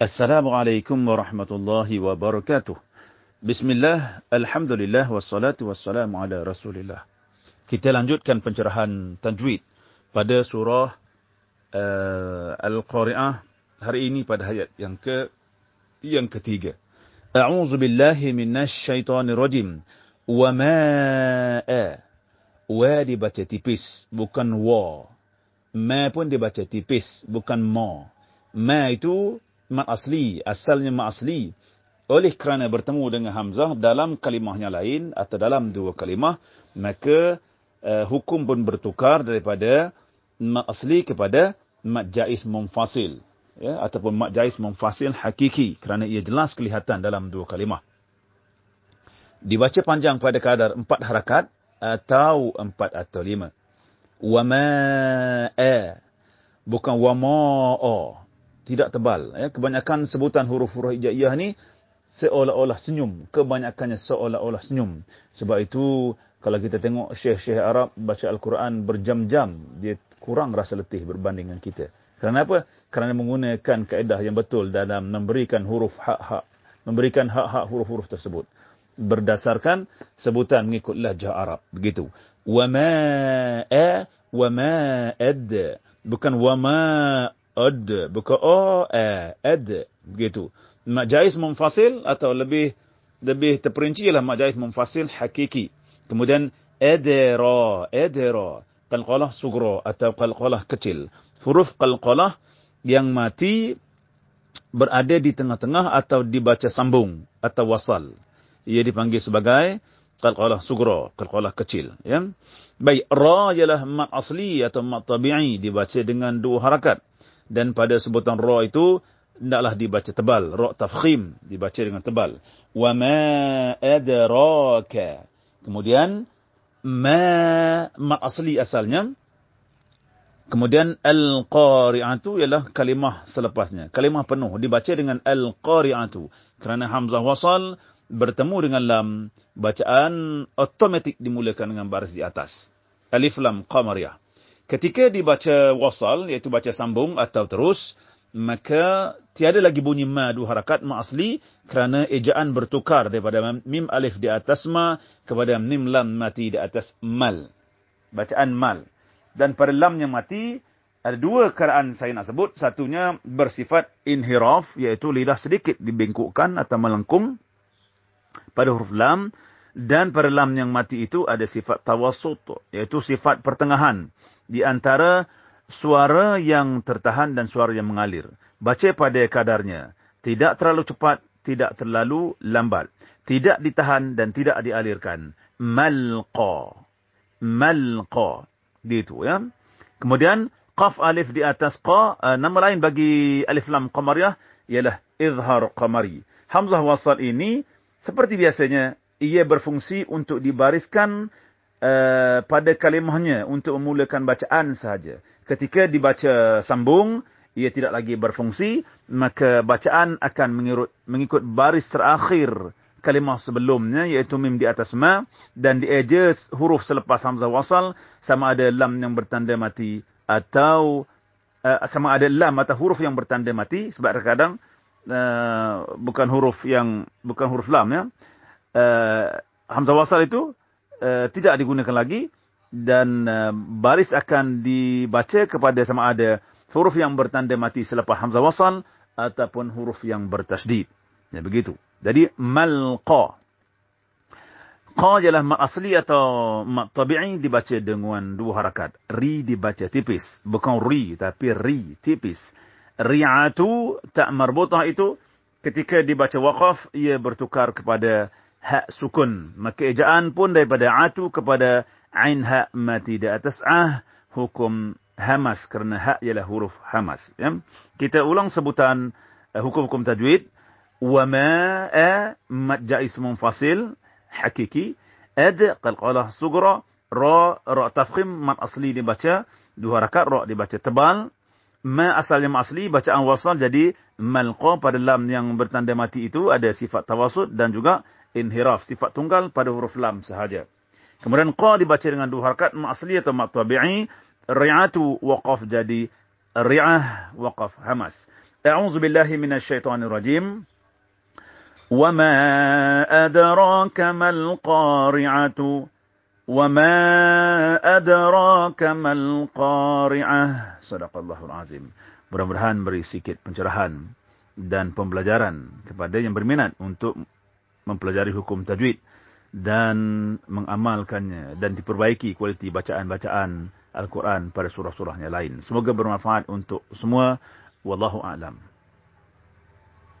Assalamualaikum warahmatullahi wabarakatuh. Bismillah, Alhamdulillah, wassalatu wassalamu ala rasulillah. Kita lanjutkan pencerahan tajwid pada surah uh, Al-Qari'ah hari ini pada ayat yang ke yang ketiga. A'udzu billahi minasy syaithanir rajim. Wa ma'a. Wa dibaca tipis, bukan wa. Ma pun dibaca tipis, bukan ma. Ma itu mat asli, asalnya mat asli. Oleh kerana bertemu dengan Hamzah dalam kalimahnya lain atau dalam dua kalimah, maka uh, hukum pun bertukar daripada mat asli kepada mat jais munfasil. Ya, ataupun mat jais munfasil hakiki kerana ia jelas kelihatan dalam dua kalimah. Dibaca panjang pada kadar empat harakat atau empat atau lima. Wa ma'a. Bukan wa ma'a tidak tebal. Ya. Kebanyakan sebutan huruf-huruf hijaiyah ni seolah-olah senyum. Kebanyakannya seolah-olah senyum. Sebab itu kalau kita tengok syekh-syekh Arab baca Al-Quran berjam-jam, dia kurang rasa letih berbanding dengan kita. Kerana apa? Kerana menggunakan kaedah yang betul dalam memberikan huruf hak-hak. Memberikan hak-hak huruf-huruf tersebut. Berdasarkan sebutan mengikut lahjah Arab. Begitu. Wa ma'a wa ma'ad. Bukan wa ad bukan o a ad begitu. Mak jais munfasil atau lebih lebih terperinci ialah mak jais munfasil hakiki. Kemudian adra adra qalqalah sugra atau qalqalah kecil. Huruf qalqalah yang mati berada di tengah-tengah atau dibaca sambung atau wasal. Ia dipanggil sebagai qalqalah sugra qalqalah kecil ya. Baik ra ialah mat asli atau mat tabi'i dibaca dengan dua harakat dan pada sebutan ra itu hendaklah dibaca tebal. Ra tafkhim dibaca dengan tebal. Wa ma adraka. Kemudian ma ma asli asalnya. Kemudian al qari'atu ialah kalimah selepasnya. Kalimah penuh. Dibaca dengan al qari'atu kerana hamzah wasal bertemu dengan lam bacaan otomatik dimulakan dengan baris di atas. Alif lam qamariyah Ketika dibaca wasal, iaitu baca sambung atau terus, maka tiada lagi bunyi ma dua harakat ma asli kerana ejaan bertukar daripada mim alif di atas ma kepada mim lam mati di atas mal. Bacaan mal. Dan pada lam yang mati, ada dua keadaan saya nak sebut. Satunya bersifat inhiraf, iaitu lidah sedikit dibengkukkan atau melengkung pada huruf lam. Dan pada lam yang mati itu ada sifat tawasut, iaitu sifat pertengahan di antara suara yang tertahan dan suara yang mengalir. Baca pada kadarnya. Tidak terlalu cepat, tidak terlalu lambat. Tidak ditahan dan tidak dialirkan. Malqa. Malqa. Itu ya. Kemudian, qaf alif di atas qa. Uh, nama lain bagi alif lam qamariyah ialah izhar qamari. Hamzah wasal ini, seperti biasanya, ia berfungsi untuk dibariskan Uh, pada kalimahnya untuk memulakan bacaan sahaja. Ketika dibaca sambung, ia tidak lagi berfungsi, maka bacaan akan mengikut, mengikut baris terakhir kalimah sebelumnya, iaitu mim di atas ma, dan dieja huruf selepas hamzah wasal, sama ada lam yang bertanda mati, atau uh, sama ada lam atau huruf yang bertanda mati, sebab terkadang uh, bukan huruf yang bukan huruf lam ya. Uh, hamzah wasal itu Eh, tidak digunakan lagi dan uh, baris akan dibaca kepada sama ada huruf yang bertanda mati selepas hamzah wasal ataupun huruf yang bertasdid. Ya begitu. Jadi malqa. Qa ialah mat asli atau mat tabi'i dibaca dengan dua harakat. Ri dibaca tipis. Bukan ri tapi ri tipis. Ri'atu tak marbutah itu ketika dibaca waqaf ia bertukar kepada hak sukun. Maka ejaan pun daripada atu kepada ain hak mati di atas ah hukum hamas kerana hak ialah huruf hamas. Ya? Kita ulang sebutan uh, hukum-hukum tajwid. Wa ma'a mat jais munfasil hakiki. Ad qalqalah sugra. Ra, ra tafkhim mat asli dibaca. Dua rakat ra dibaca tebal. Ma asalnya ma asli bacaan wasal jadi malqa pada lam yang bertanda mati itu ada sifat tawasud dan juga inhiraf sifat tunggal pada huruf lam sahaja. Kemudian qa dibaca dengan dua harakat asli atau mat tabi'i, ri'atu waqaf jadi ri'ah waqaf hamas. A'udzu billahi minasyaitonir rajim. Wa ma adraka mal qari'atu? Wa ma adraka mal qari'ah? Sadaqallahul azim. Mudah-mudahan beri sikit pencerahan dan pembelajaran kepada yang berminat untuk mempelajari hukum tajwid dan mengamalkannya dan diperbaiki kualiti bacaan-bacaan Al-Quran pada surah-surahnya lain. Semoga bermanfaat untuk semua. Wallahu a'lam.